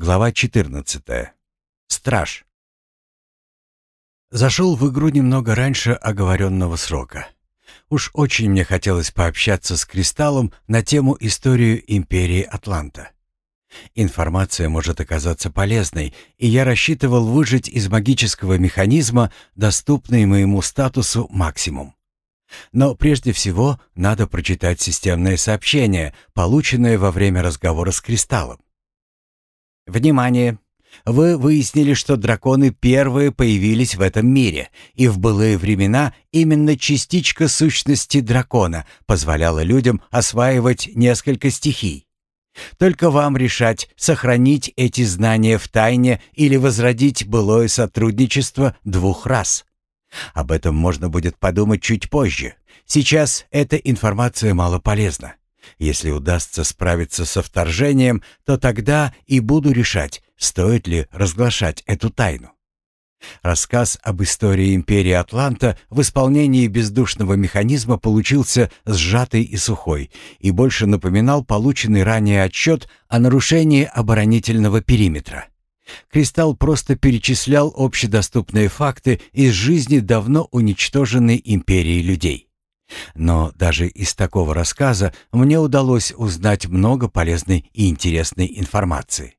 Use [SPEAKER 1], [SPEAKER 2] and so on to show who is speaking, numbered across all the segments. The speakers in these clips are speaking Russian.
[SPEAKER 1] Глава 14. Страж. Зашел в игру немного раньше оговоренного срока. Уж очень мне хотелось пообщаться с Кристаллом на тему историю Империи Атланта. Информация может оказаться полезной, и я рассчитывал выжать из магического механизма доступный моему статусу максимум. Но прежде всего надо прочитать системное сообщение, полученное во время разговора с Кристаллом. Внимание! Вы выяснили, что драконы первые появились в этом мире, и в былые времена именно частичка сущности дракона позволяла людям осваивать несколько стихий. Только вам решать, сохранить эти знания в тайне или возродить былое сотрудничество двух рас. Об этом можно будет подумать чуть позже. Сейчас эта информация мало полезна. Если удастся справиться со вторжением, то тогда и буду решать, стоит ли разглашать эту тайну. Рассказ об истории империи Атланта в исполнении бездушного механизма получился сжатый и сухой и больше напоминал полученный ранее отчет о нарушении оборонительного периметра. Кристалл просто перечислял общедоступные факты из жизни давно уничтоженной империи людей. Но даже из такого рассказа мне удалось узнать много полезной и интересной информации.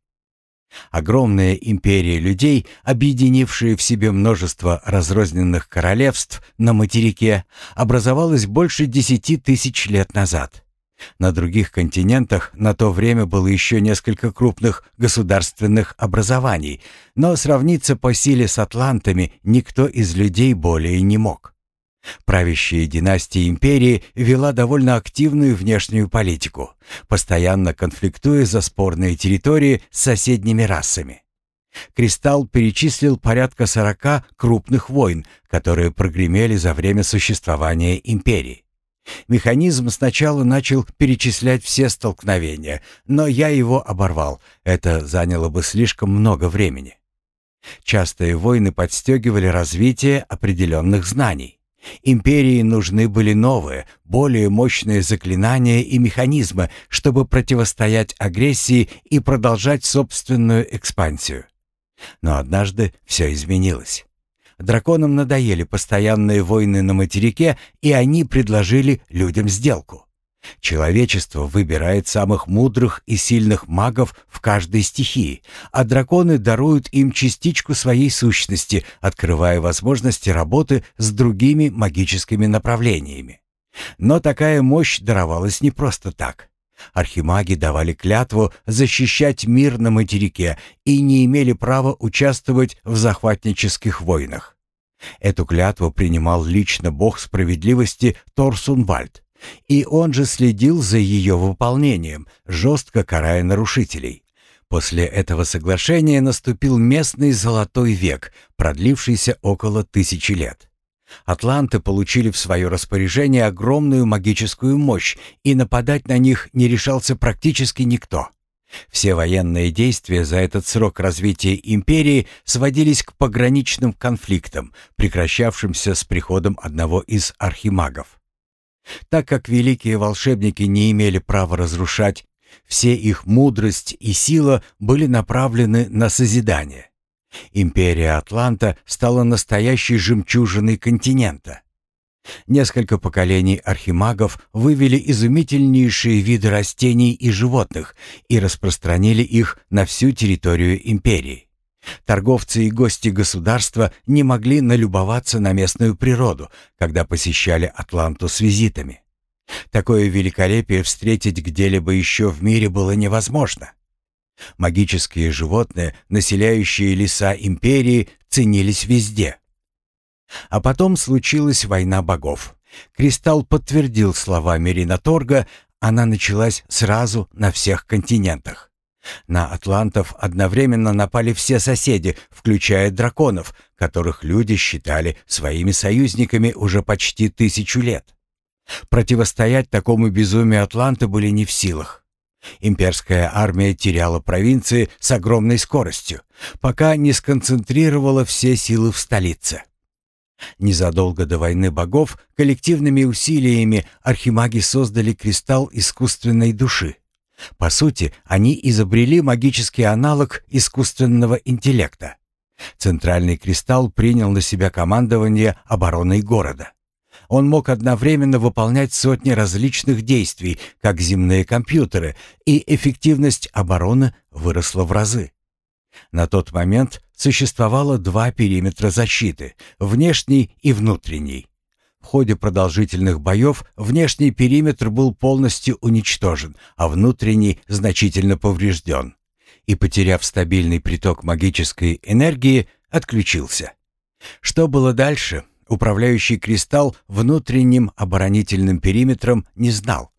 [SPEAKER 1] Огромная империя людей, объединившая в себе множество разрозненных королевств на материке, образовалась больше десяти тысяч лет назад. На других континентах на то время было еще несколько крупных государственных образований, но сравниться по силе с атлантами никто из людей более не мог. Правящая династия империи вела довольно активную внешнюю политику, постоянно конфликтуя за спорные территории с соседними расами. Кристалл перечислил порядка сорока крупных войн, которые прогремели за время существования империи. Механизм сначала начал перечислять все столкновения, но я его оборвал, это заняло бы слишком много времени. Частые войны подстегивали развитие определенных знаний. Империи нужны были новые, более мощные заклинания и механизмы, чтобы противостоять агрессии и продолжать собственную экспансию. Но однажды все изменилось. Драконам надоели постоянные войны на материке, и они предложили людям сделку. Человечество выбирает самых мудрых и сильных магов в каждой стихии, а драконы даруют им частичку своей сущности, открывая возможности работы с другими магическими направлениями. Но такая мощь даровалась не просто так. Архимаги давали клятву защищать мир на материке и не имели права участвовать в захватнических войнах. Эту клятву принимал лично бог справедливости Торсунвальд, и он же следил за ее выполнением, жестко карая нарушителей. После этого соглашения наступил местный золотой век, продлившийся около тысячи лет. Атланты получили в свое распоряжение огромную магическую мощь, и нападать на них не решался практически никто. Все военные действия за этот срок развития империи сводились к пограничным конфликтам, прекращавшимся с приходом одного из архимагов. Так как великие волшебники не имели права разрушать, все их мудрость и сила были направлены на созидание. Империя Атланта стала настоящей жемчужиной континента. Несколько поколений архимагов вывели изумительнейшие виды растений и животных и распространили их на всю территорию империи. Торговцы и гости государства не могли налюбоваться на местную природу, когда посещали Атланту с визитами. Такое великолепие встретить где-либо еще в мире было невозможно. Магические животные, населяющие леса империи, ценились везде. А потом случилась война богов. Кристалл подтвердил слова Меринаторга, она началась сразу на всех континентах. На атлантов одновременно напали все соседи, включая драконов, которых люди считали своими союзниками уже почти тысячу лет. Противостоять такому безумию атланты были не в силах. Имперская армия теряла провинции с огромной скоростью, пока не сконцентрировала все силы в столице. Незадолго до войны богов коллективными усилиями архимаги создали кристалл искусственной души. По сути, они изобрели магический аналог искусственного интеллекта. Центральный кристалл принял на себя командование обороной города. Он мог одновременно выполнять сотни различных действий, как земные компьютеры, и эффективность обороны выросла в разы. На тот момент существовало два периметра защиты – внешний и внутренний. В ходе продолжительных боев внешний периметр был полностью уничтожен, а внутренний значительно поврежден. И, потеряв стабильный приток магической энергии, отключился. Что было дальше, управляющий кристалл внутренним оборонительным периметром не знал.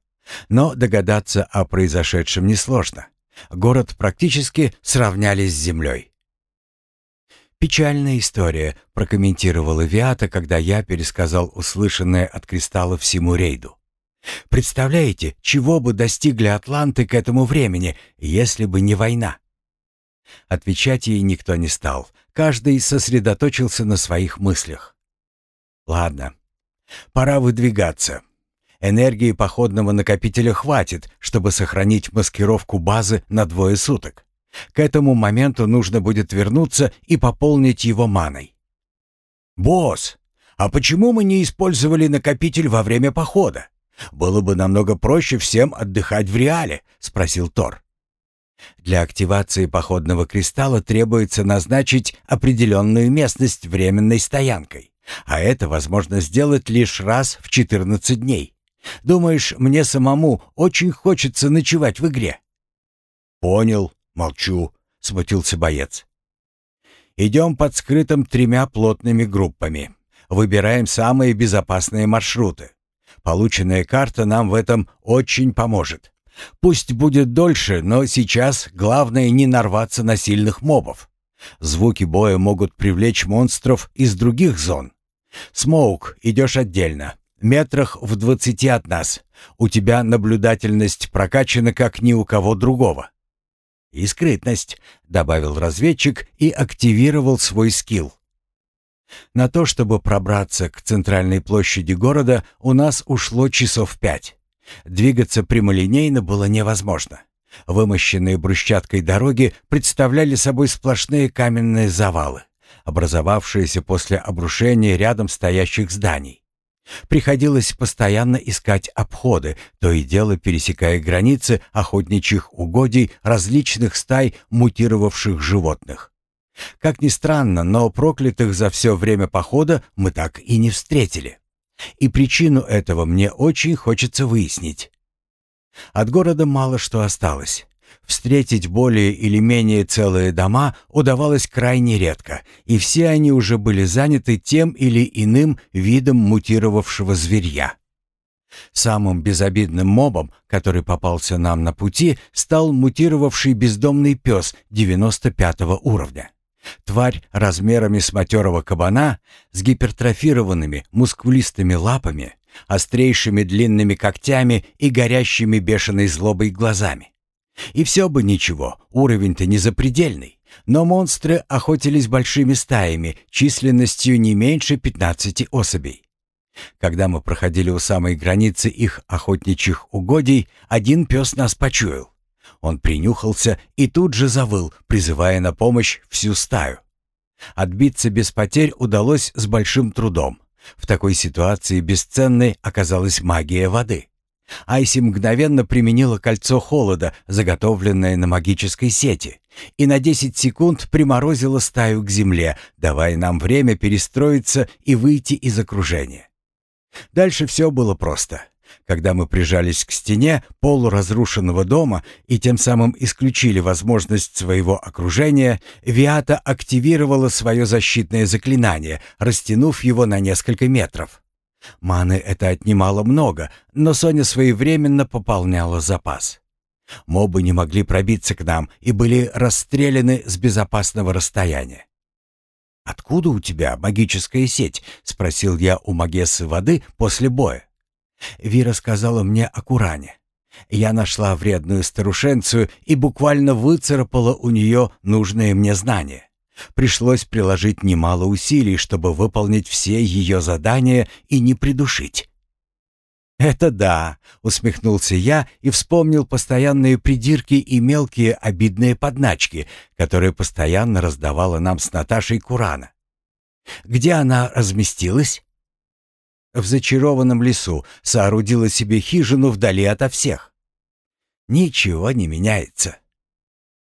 [SPEAKER 1] Но догадаться о произошедшем несложно. Город практически сравняли с землей. «Печальная история», — прокомментировала Виата, когда я пересказал услышанное от Кристалла всему рейду. «Представляете, чего бы достигли Атланты к этому времени, если бы не война?» Отвечать ей никто не стал. Каждый сосредоточился на своих мыслях. «Ладно, пора выдвигаться. Энергии походного накопителя хватит, чтобы сохранить маскировку базы на двое суток. К этому моменту нужно будет вернуться и пополнить его маной. «Босс, а почему мы не использовали накопитель во время похода? Было бы намного проще всем отдыхать в реале», — спросил Тор. Для активации походного кристалла требуется назначить определенную местность временной стоянкой, а это возможно сделать лишь раз в 14 дней. Думаешь, мне самому очень хочется ночевать в игре? Понял. «Молчу», — смутился боец. «Идем под скрытым тремя плотными группами. Выбираем самые безопасные маршруты. Полученная карта нам в этом очень поможет. Пусть будет дольше, но сейчас главное не нарваться на сильных мобов. Звуки боя могут привлечь монстров из других зон. Смоук, идешь отдельно. Метрах в двадцати от нас. У тебя наблюдательность прокачана как ни у кого другого. «И скрытность», — добавил разведчик и активировал свой скилл. На то, чтобы пробраться к центральной площади города, у нас ушло часов пять. Двигаться прямолинейно было невозможно. Вымощенные брусчаткой дороги представляли собой сплошные каменные завалы, образовавшиеся после обрушения рядом стоящих зданий. Приходилось постоянно искать обходы, то и дело пересекая границы охотничьих угодий различных стай мутировавших животных. Как ни странно, но проклятых за все время похода мы так и не встретили. И причину этого мне очень хочется выяснить. От города мало что осталось. Встретить более или менее целые дома удавалось крайне редко, и все они уже были заняты тем или иным видом мутировавшего зверья. Самым безобидным мобом, который попался нам на пути, стал мутировавший бездомный пес 95 уровня. Тварь размерами с матерого кабана, с гипертрофированными мускулистыми лапами, острейшими длинными когтями и горящими бешеной злобой глазами. И все бы ничего, уровень-то не запредельный. Но монстры охотились большими стаями, численностью не меньше 15 особей. Когда мы проходили у самой границы их охотничьих угодий, один пес нас почуял. Он принюхался и тут же завыл, призывая на помощь всю стаю. Отбиться без потерь удалось с большим трудом. В такой ситуации бесценной оказалась магия воды. Айси мгновенно применила кольцо холода, заготовленное на магической сети, и на 10 секунд приморозила стаю к земле, давая нам время перестроиться и выйти из окружения. Дальше все было просто. Когда мы прижались к стене полуразрушенного дома и тем самым исключили возможность своего окружения, Виата активировала свое защитное заклинание, растянув его на несколько метров. Маны это отнимало много, но Соня своевременно пополняла запас. Мобы не могли пробиться к нам и были расстреляны с безопасного расстояния. «Откуда у тебя магическая сеть?» — спросил я у Магессы воды после боя. Вира сказала мне о Куране. Я нашла вредную старушенцию и буквально выцарапала у нее нужные мне знания. Пришлось приложить немало усилий, чтобы выполнить все ее задания и не придушить. «Это да», — усмехнулся я и вспомнил постоянные придирки и мелкие обидные подначки, которые постоянно раздавала нам с Наташей Курана. «Где она разместилась?» «В зачарованном лесу соорудила себе хижину вдали ото всех». «Ничего не меняется».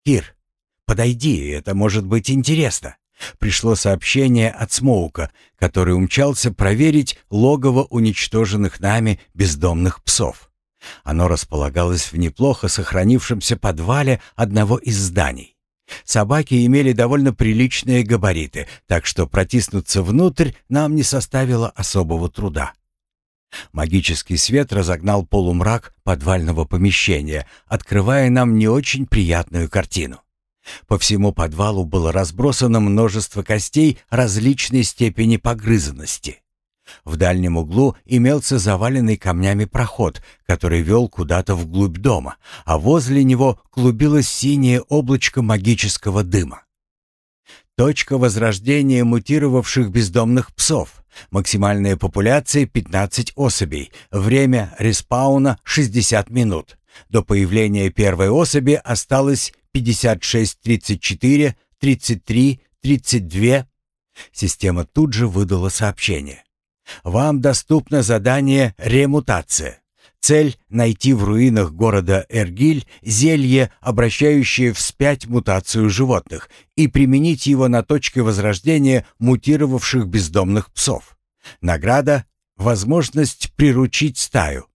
[SPEAKER 1] «Кир, подойди, это может быть интересно». Пришло сообщение от Смоука, который умчался проверить логово уничтоженных нами бездомных псов. Оно располагалось в неплохо сохранившемся подвале одного из зданий. Собаки имели довольно приличные габариты, так что протиснуться внутрь нам не составило особого труда. Магический свет разогнал полумрак подвального помещения, открывая нам не очень приятную картину. По всему подвалу было разбросано множество костей различной степени погрызанности. В дальнем углу имелся заваленный камнями проход, который вел куда-то вглубь дома, а возле него клубилось синее облачко магического дыма. Точка возрождения мутировавших бездомных псов. Максимальная популяция 15 особей. Время респауна 60 минут. До появления первой особи осталось 56, 34, 33, 32. Система тут же выдала сообщение. Вам доступно задание «Ремутация». Цель — найти в руинах города Эргиль зелье, обращающее вспять мутацию животных, и применить его на точке возрождения мутировавших бездомных псов. Награда — возможность приручить стаю.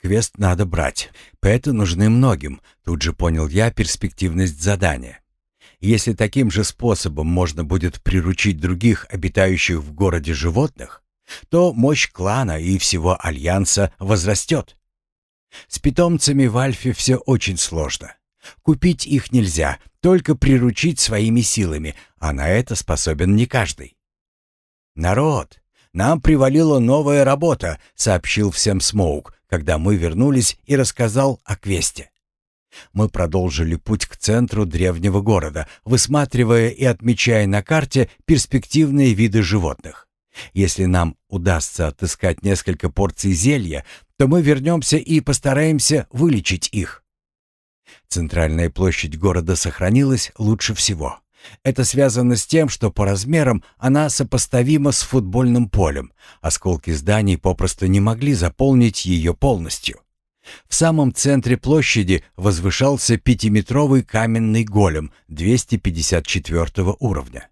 [SPEAKER 1] Квест надо брать. Пэты нужны многим, тут же понял я перспективность задания. Если таким же способом можно будет приручить других обитающих в городе животных, то мощь клана и всего Альянса возрастет. С питомцами в Альфе все очень сложно. Купить их нельзя, только приручить своими силами, а на это способен не каждый. «Народ, нам привалила новая работа», — сообщил всем Смоук, когда мы вернулись и рассказал о квесте. Мы продолжили путь к центру древнего города, высматривая и отмечая на карте перспективные виды животных. Если нам удастся отыскать несколько порций зелья, то мы вернемся и постараемся вылечить их. Центральная площадь города сохранилась лучше всего. Это связано с тем, что по размерам она сопоставима с футбольным полем. Осколки зданий попросту не могли заполнить ее полностью. В самом центре площади возвышался пятиметровый каменный голем 254 уровня.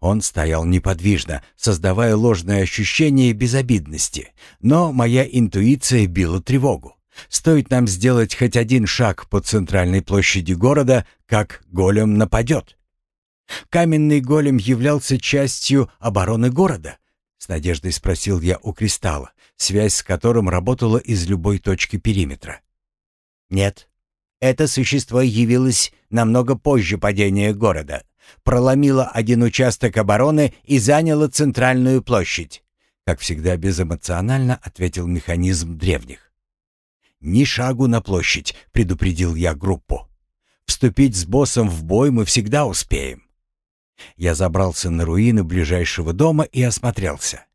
[SPEAKER 1] Он стоял неподвижно, создавая ложное ощущение безобидности, но моя интуиция била тревогу. Стоит нам сделать хоть один шаг по центральной площади города, как голем нападет. Каменный голем являлся частью обороны города? С надеждой спросил я у кристалла, связь с которым работала из любой точки периметра. Нет. Это существо явилось намного позже падения города, проломило один участок обороны и заняло центральную площадь. Как всегда безэмоционально ответил механизм древних. «Ни шагу на площадь», — предупредил я группу. «Вступить с боссом в бой мы всегда успеем». Я забрался на руины ближайшего дома и осмотрелся.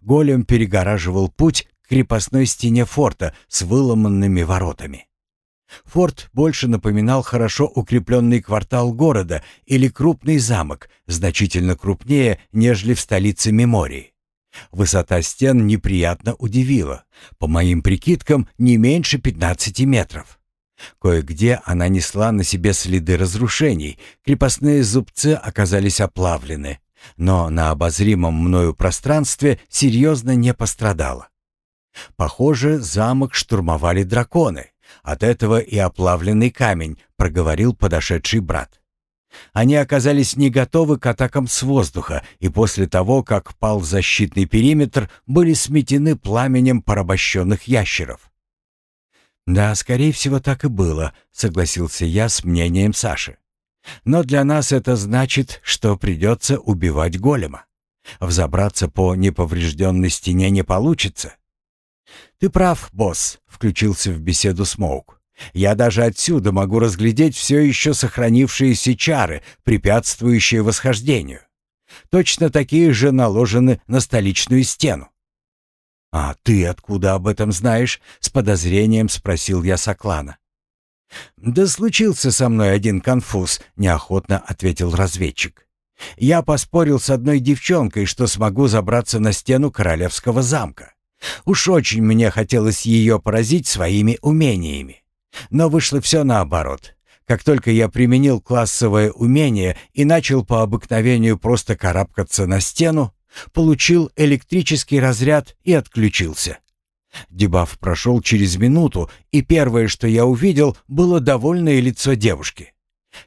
[SPEAKER 1] Голем перегораживал путь к крепостной стене форта с выломанными воротами. Форт больше напоминал хорошо укрепленный квартал города или крупный замок, значительно крупнее, нежели в столице Мемории. Высота стен неприятно удивила. По моим прикидкам, не меньше 15 метров. Кое-где она несла на себе следы разрушений, крепостные зубцы оказались оплавлены, но на обозримом мною пространстве серьезно не пострадало. Похоже, замок штурмовали драконы. От этого и оплавленный камень, проговорил подошедший брат. Они оказались не готовы к атакам с воздуха, и после того, как пал защитный периметр, были сметены пламенем порабощенных ящеров. «Да, скорее всего, так и было», — согласился я с мнением Саши. «Но для нас это значит, что придется убивать голема. Взобраться по неповрежденной стене не получится». «Ты прав, босс», — включился в беседу Смоук. «Я даже отсюда могу разглядеть все еще сохранившиеся чары, препятствующие восхождению. Точно такие же наложены на столичную стену. «А ты откуда об этом знаешь?» — с подозрением спросил я Соклана. «Да случился со мной один конфуз», — неохотно ответил разведчик. «Я поспорил с одной девчонкой, что смогу забраться на стену королевского замка. Уж очень мне хотелось ее поразить своими умениями. Но вышло все наоборот. Как только я применил классовое умение и начал по обыкновению просто карабкаться на стену, получил электрический разряд и отключился. Дебаф прошел через минуту, и первое, что я увидел, было довольное лицо девушки.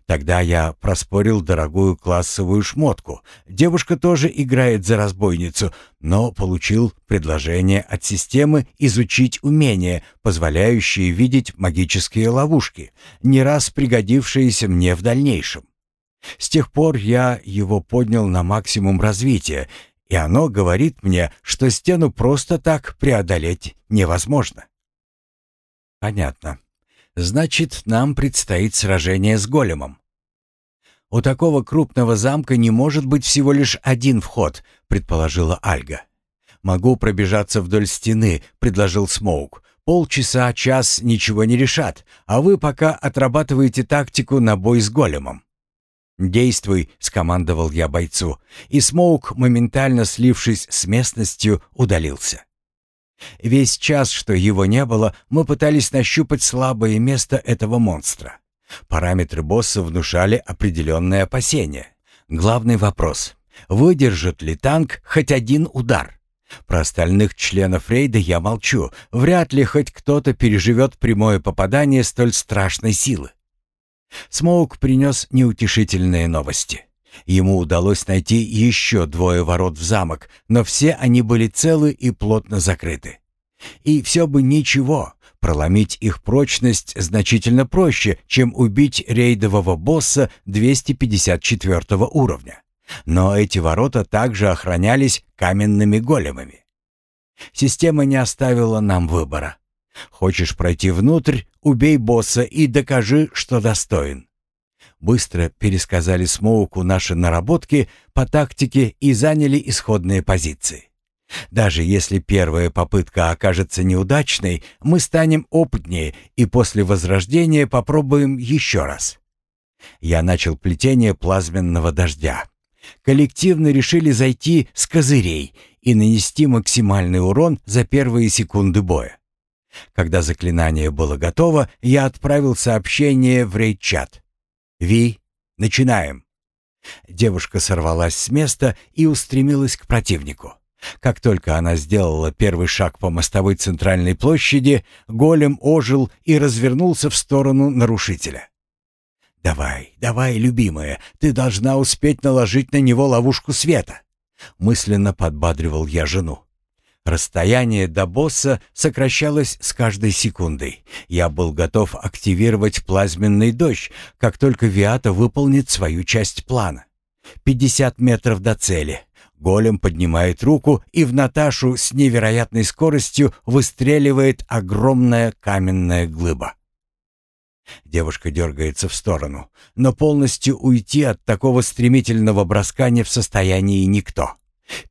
[SPEAKER 1] Тогда я проспорил дорогую классовую шмотку. Девушка тоже играет за разбойницу, но получил предложение от системы изучить умения, позволяющие видеть магические ловушки, не раз пригодившиеся мне в дальнейшем. С тех пор я его поднял на максимум развития, и оно говорит мне, что стену просто так преодолеть невозможно. Понятно. Значит, нам предстоит сражение с големом. У такого крупного замка не может быть всего лишь один вход, предположила Альга. Могу пробежаться вдоль стены, предложил Смоук. Полчаса, час ничего не решат, а вы пока отрабатываете тактику на бой с големом. «Действуй», — скомандовал я бойцу, и Смоук, моментально слившись с местностью, удалился. Весь час, что его не было, мы пытались нащупать слабое место этого монстра. Параметры босса внушали определенные опасения. Главный вопрос — выдержит ли танк хоть один удар? Про остальных членов рейда я молчу. Вряд ли хоть кто-то переживет прямое попадание столь страшной силы. Смоук принес неутешительные новости. Ему удалось найти еще двое ворот в замок, но все они были целы и плотно закрыты. И все бы ничего, проломить их прочность значительно проще, чем убить рейдового босса 254 уровня. Но эти ворота также охранялись каменными големами. Система не оставила нам выбора. Хочешь пройти внутрь, убей босса и докажи, что достоин. Быстро пересказали Смоуку наши наработки по тактике и заняли исходные позиции. Даже если первая попытка окажется неудачной, мы станем опытнее и после возрождения попробуем еще раз. Я начал плетение плазменного дождя. Коллективно решили зайти с козырей и нанести максимальный урон за первые секунды боя. Когда заклинание было готово, я отправил сообщение в рейд-чат. «Ви, начинаем!» Девушка сорвалась с места и устремилась к противнику. Как только она сделала первый шаг по мостовой центральной площади, голем ожил и развернулся в сторону нарушителя. «Давай, давай, любимая, ты должна успеть наложить на него ловушку света!» Мысленно подбадривал я жену. Расстояние до босса сокращалось с каждой секундой. Я был готов активировать плазменный дождь, как только Виата выполнит свою часть плана. 50 метров до цели. Голем поднимает руку, и в Наташу с невероятной скоростью выстреливает огромная каменная глыба. Девушка дергается в сторону, но полностью уйти от такого стремительного броска не в состоянии никто.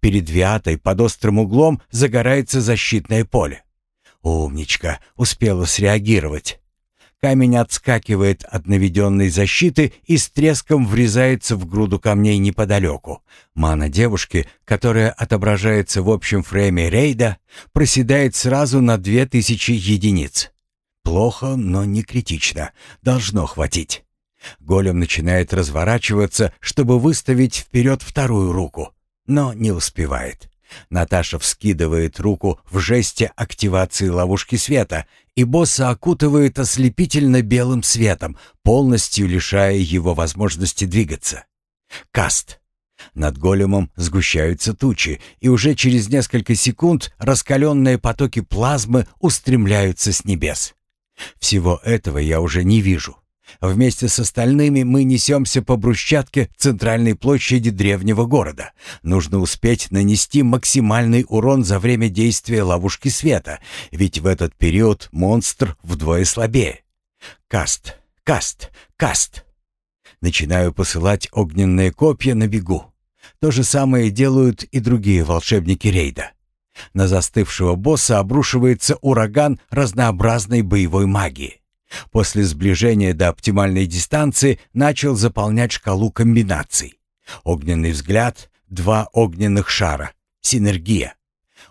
[SPEAKER 1] Перед Виатой под острым углом загорается защитное поле. Умничка, успела среагировать. Камень отскакивает от наведенной защиты и с треском врезается в груду камней неподалеку. Мана девушки, которая отображается в общем фрейме рейда, проседает сразу на две тысячи единиц. Плохо, но не критично. Должно хватить. Голем начинает разворачиваться, чтобы выставить вперед вторую руку но не успевает. Наташа вскидывает руку в жесте активации ловушки света, и босса окутывает ослепительно белым светом, полностью лишая его возможности двигаться. Каст. Над големом сгущаются тучи, и уже через несколько секунд раскаленные потоки плазмы устремляются с небес. Всего этого я уже не вижу. Вместе с остальными мы несемся по брусчатке центральной площади древнего города. Нужно успеть нанести максимальный урон за время действия ловушки света, ведь в этот период монстр вдвое слабее. Каст, каст, каст. Начинаю посылать огненные копья на бегу. То же самое делают и другие волшебники рейда. На застывшего босса обрушивается ураган разнообразной боевой магии. После сближения до оптимальной дистанции начал заполнять шкалу комбинаций. Огненный взгляд, два огненных шара, синергия.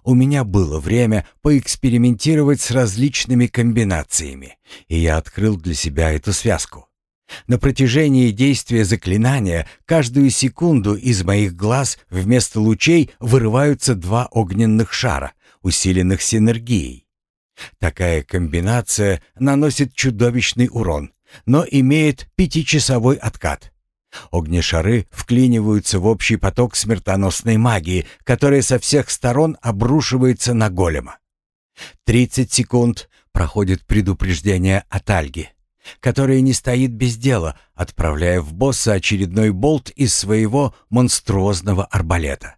[SPEAKER 1] У меня было время поэкспериментировать с различными комбинациями, и я открыл для себя эту связку. На протяжении действия заклинания каждую секунду из моих глаз вместо лучей вырываются два огненных шара, усиленных синергией. Такая комбинация наносит чудовищный урон, но имеет пятичасовой откат. Огнешары вклиниваются в общий поток смертоносной магии, которая со всех сторон обрушивается на голема. 30 секунд проходит предупреждение от Альги, которая не стоит без дела, отправляя в босса очередной болт из своего монструозного арбалета.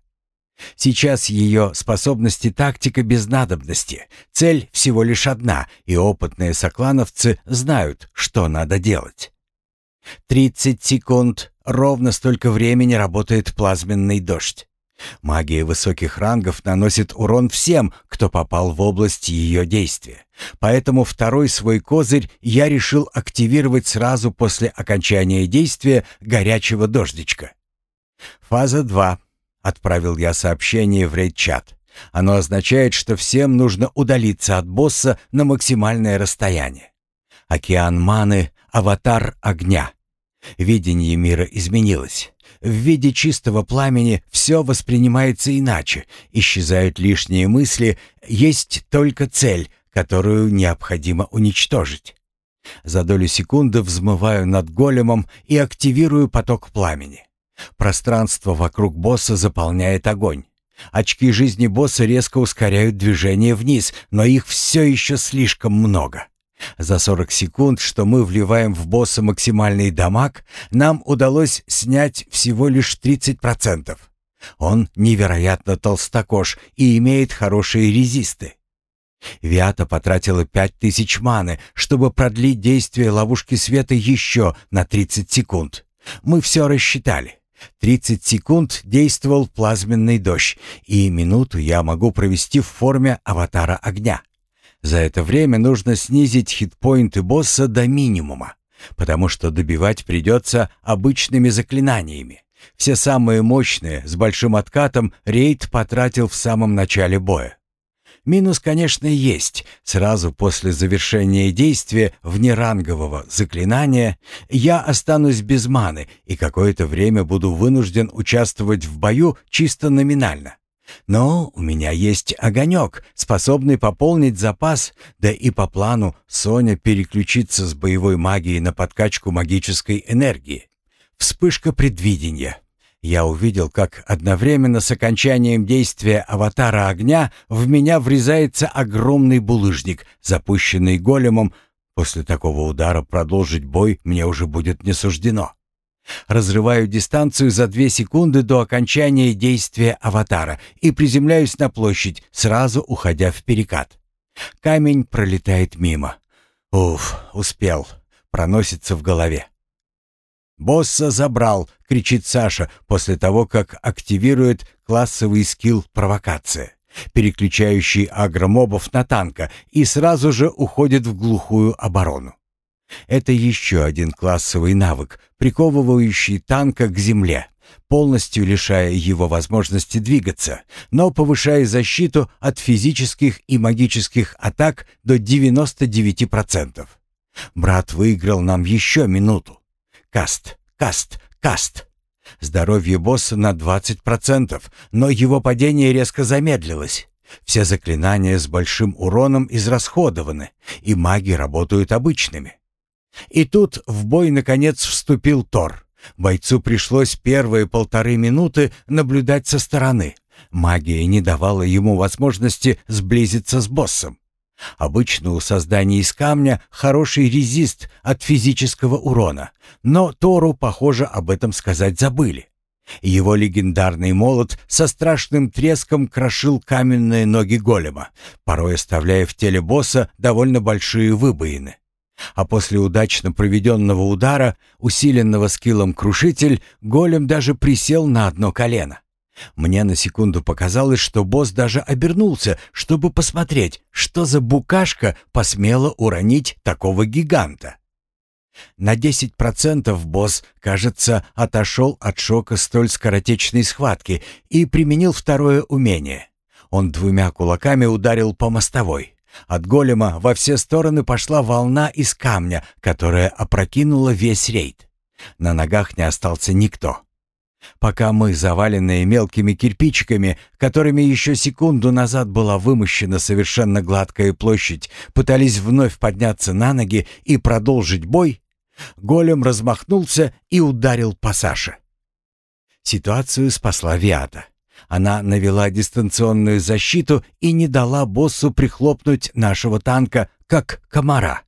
[SPEAKER 1] Сейчас ее способности тактика без надобности. Цель всего лишь одна, и опытные соклановцы знают, что надо делать. Тридцать секунд. Ровно столько времени работает плазменный дождь. Магия высоких рангов наносит урон всем, кто попал в область ее действия. Поэтому второй свой козырь я решил активировать сразу после окончания действия горячего дождичка. Фаза 2. Отправил я сообщение в рейд-чат. Оно означает, что всем нужно удалиться от босса на максимальное расстояние. Океан маны, аватар огня. Видение мира изменилось. В виде чистого пламени все воспринимается иначе, исчезают лишние мысли, есть только цель, которую необходимо уничтожить. За долю секунды взмываю над големом и активирую поток пламени. Пространство вокруг босса заполняет огонь. Очки жизни босса резко ускоряют движение вниз, но их все еще слишком много. За 40 секунд, что мы вливаем в босса максимальный дамаг, нам удалось снять всего лишь 30%. Он невероятно толстокож и имеет хорошие резисты. Виата потратила 5000 маны, чтобы продлить действие ловушки света еще на 30 секунд. Мы все рассчитали. 30 секунд действовал плазменный дождь, и минуту я могу провести в форме аватара огня. За это время нужно снизить хитпоинты босса до минимума, потому что добивать придется обычными заклинаниями. Все самые мощные, с большим откатом, рейд потратил в самом начале боя. Минус, конечно, есть. Сразу после завершения действия внерангового заклинания я останусь без маны и какое-то время буду вынужден участвовать в бою чисто номинально. Но у меня есть огонек, способный пополнить запас, да и по плану Соня переключится с боевой магии на подкачку магической энергии. Вспышка предвидения. Я увидел, как одновременно с окончанием действия аватара огня в меня врезается огромный булыжник, запущенный големом. После такого удара продолжить бой мне уже будет не суждено. Разрываю дистанцию за две секунды до окончания действия аватара и приземляюсь на площадь, сразу уходя в перекат. Камень пролетает мимо. Уф, успел. Проносится в голове. «Босса забрал!» — кричит Саша после того, как активирует классовый скилл «Провокация», переключающий агромобов на танка, и сразу же уходит в глухую оборону. Это еще один классовый навык, приковывающий танка к земле, полностью лишая его возможности двигаться, но повышая защиту от физических и магических атак до 99%. Брат выиграл нам еще минуту. Каст, каст, каст. Здоровье босса на 20%, но его падение резко замедлилось. Все заклинания с большим уроном израсходованы, и маги работают обычными. И тут в бой наконец вступил Тор. Бойцу пришлось первые полторы минуты наблюдать со стороны. Магия не давала ему возможности сблизиться с боссом. Обычно у создания из камня хороший резист от физического урона, но Тору, похоже, об этом сказать забыли. Его легендарный молот со страшным треском крошил каменные ноги голема, порой оставляя в теле босса довольно большие выбоины. А после удачно проведенного удара, усиленного скиллом крушитель, голем даже присел на одно колено. Мне на секунду показалось, что босс даже обернулся, чтобы посмотреть, что за букашка посмела уронить такого гиганта. На 10% босс, кажется, отошел от шока столь скоротечной схватки и применил второе умение. Он двумя кулаками ударил по мостовой. От голема во все стороны пошла волна из камня, которая опрокинула весь рейд. На ногах не остался никто. Пока мы, заваленные мелкими кирпичиками, которыми еще секунду назад была вымощена совершенно гладкая площадь, пытались вновь подняться на ноги и продолжить бой, голем размахнулся и ударил по Саше. Ситуацию спасла Виата. Она навела дистанционную защиту и не дала боссу прихлопнуть нашего танка, как комара.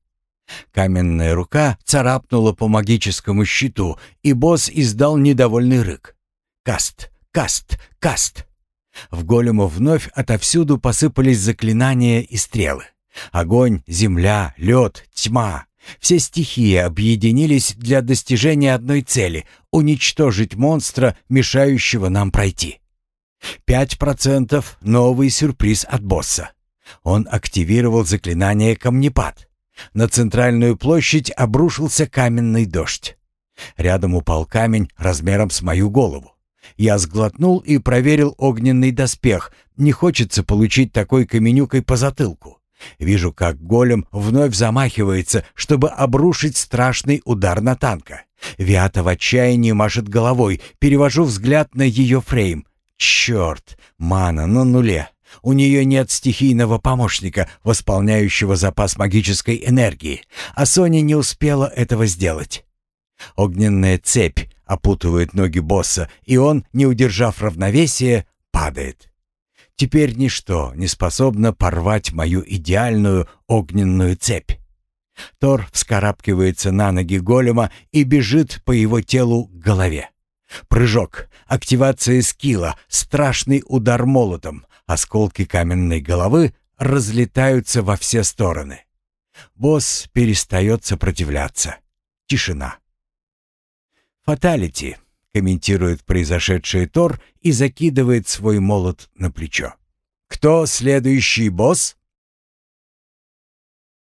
[SPEAKER 1] Каменная рука царапнула по магическому щиту, и босс издал недовольный рык. «Каст! Каст! Каст!» В голему вновь отовсюду посыпались заклинания и стрелы. Огонь, земля, лед, тьма. Все стихии объединились для достижения одной цели — уничтожить монстра, мешающего нам пройти. Пять процентов — новый сюрприз от босса. Он активировал заклинание «Камнепад». На центральную площадь обрушился каменный дождь. Рядом упал камень размером с мою голову. Я сглотнул и проверил огненный доспех. Не хочется получить такой каменюкой по затылку. Вижу, как голем вновь замахивается, чтобы обрушить страшный удар на танка. Виата в отчаянии машет головой, перевожу взгляд на ее фрейм. Черт, мана на нуле. У нее нет стихийного помощника, восполняющего запас магической энергии, а Соня не успела этого сделать. Огненная цепь опутывает ноги босса, и он, не удержав равновесия, падает. Теперь ничто не способно порвать мою идеальную огненную цепь. Тор вскарабкивается на ноги голема и бежит по его телу к голове. Прыжок, активация скилла, страшный удар молотом, Осколки каменной головы разлетаются во все стороны. Босс перестает сопротивляться. Тишина. «Фаталити», — комментирует произошедшее Тор и закидывает свой молот на плечо. «Кто следующий босс?»